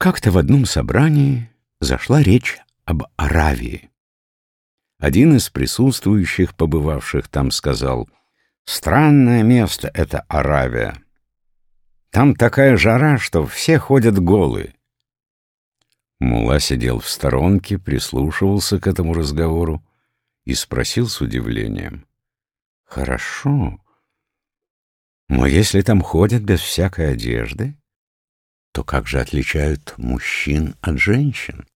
Как-то в одном собрании зашла речь об Аравии. Один из присутствующих, побывавших там, сказал, «Странное место это Аравия. Там такая жара, что все ходят голые». Мула сидел в сторонке, прислушивался к этому разговору и спросил с удивлением, «Хорошо, но если там ходят без всякой одежды, то как же отличают мужчин от женщин?